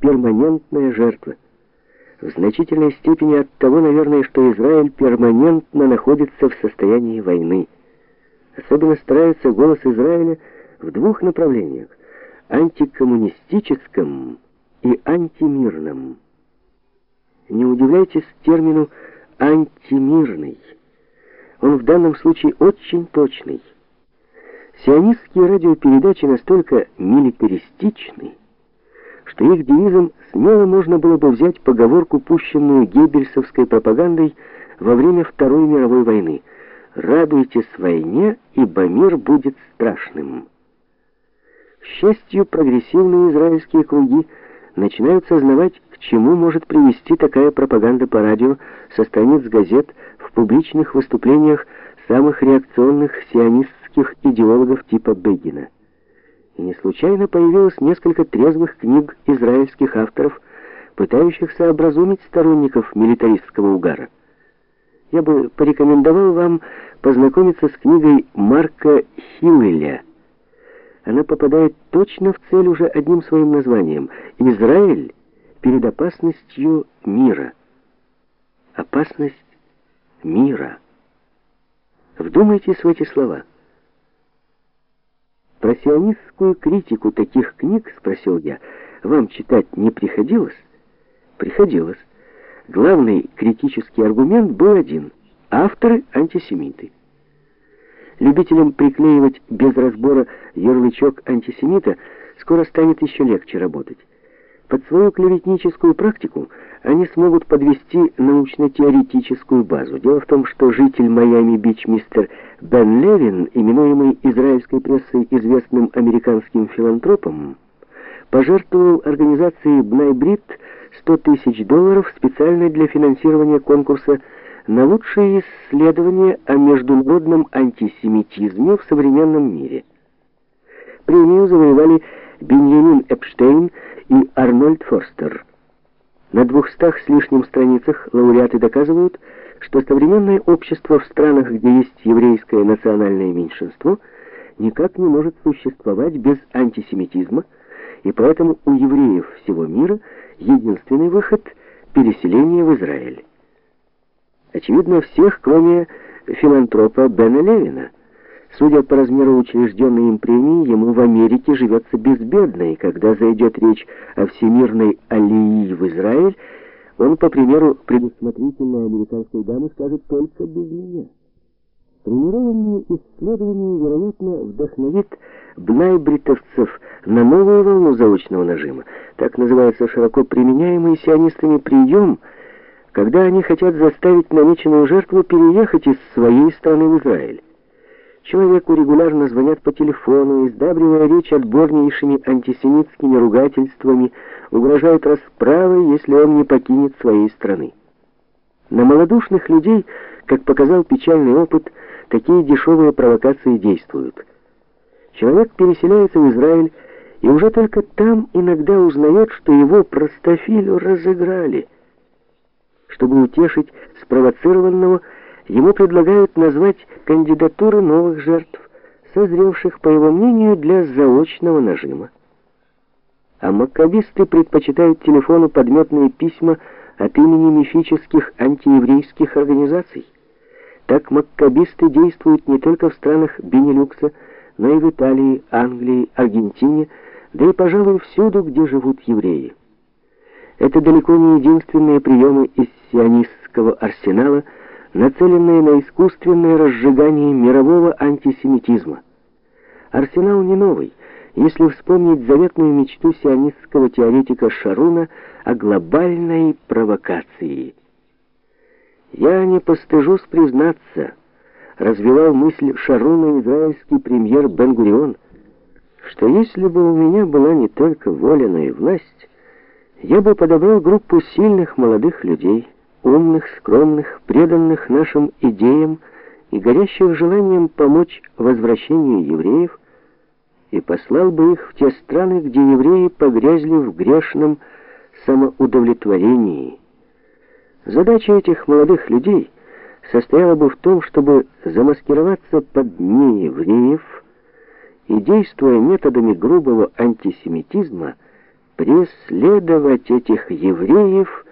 перманентная жертва. В значительной степени от того, наверное, что Израиль перманентно находится в состоянии войны. Особенно старается голос Израиля в двух направлениях – антикоммунистическом и антимирном. Не удивляйтесь термину «антимирный». Он в данном случае очень точный. Сионистские радиопередачи настолько милитаристичны, что их девизом смело можно было бы взять поговорку, пущенную геббельсовской пропагандой во время Второй мировой войны «Радуйтесь войне, ибо мир будет страшным». К счастью, прогрессивные израильские круги начинают сознавать, к чему может привести такая пропаганда по радио со страниц газет в публичных выступлениях самых реакционных сионистских идеологов типа Бегина. Случайно появилось несколько трезвых книг израильских авторов, пытающихся образумить сторонников милитаристского угара. Я бы порекомендовал вам познакомиться с книгой Марка Хиллеля. Она попадает точно в цель уже одним своим названием. Израиль перед опасностью мира. Опасность мира. Вдумайтесь в эти слова. Про сионистскую критику таких книг, спросил я, вам читать не приходилось? Приходилось. Главный критический аргумент был один. Авторы антисемиты. Любителям приклеивать без разбора ярлычок антисемита скоро станет еще легче работать. Под свою клеветническую практику они смогут подвести научно-теоретическую базу. Дело в том, что житель Майами-Бич мистер Бен Левин, именуемый израильской прессой известным американским филантропом, пожертвовал организации Бнайбрид 100 тысяч долларов специально для финансирования конкурса на лучшие исследования о международном антисемитизме в современном мире. Премию завоевали Беньямин Эпштейн и Арнольд Форстер. На двухстах с лишним страницах лауреаты доказывают, что современное общество в странах, где есть еврейское национальное меньшинство, никак не может существовать без антисемитизма, и поэтому у евреев всего мира единственный выход – переселение в Израиль. Очевидно, всех, кроме филантропа Бена Левина – Судя по размеру учрежденной им премии, ему в Америке живется безбедно, и когда зайдет речь о всемирной алии в Израиль, он, по примеру предусмотрительной американской дамы, скажет только без меня. Тренированные исследования, вероятно, вдохновит бнайбритовцев на новую волну заочного нажима. Так называется широко применяемый сионистами прием, когда они хотят заставить намеченную жертву переехать из своей страны в Израиль. Человеку регулярно звонят по телефону, издабривая речь отборнейшими антисемитскими ругательствами, угрожают расправой, если он не покинет своей страны. На малодушных людей, как показал печальный опыт, такие дешевые провокации действуют. Человек переселяется в Израиль, и уже только там иногда узнает, что его простофилю разыграли. Чтобы утешить спровоцированного, Ему предлагают назвать кандидатуры новых жертв, созревших, по его мнению, для заочного нажима. А маккабисты предпочитают телефону подметные письма от имени мифических антиеврейских организаций. Так маккабисты действуют не только в странах Бенилюкса, но и в Италии, Англии, Аргентине, да и, пожалуй, всюду, где живут евреи. Это далеко не единственные приемы из сионистского арсенала – нацеленные на искусственное разжигание мирового антисемитизма. Арсенал не новый, если вспомнить заветную мечту сионистского теоретика Шаруна о глобальной провокации. «Я не постыжусь признаться», — развивал мысль Шаруна израильский премьер Бен-Гурион, что если бы у меня была не только воля, но и власть, я бы подобрал группу сильных молодых людей — умных, скромных, преданных нашим идеям и горящих желанием помочь возвращению евреев, и послал бы их в те страны, где евреи погрязли в грешном самоудовлетворении. Задача этих молодых людей состояла бы в том, чтобы замаскироваться под неевреев и, действуя методами грубого антисемитизма, преследовать этих евреев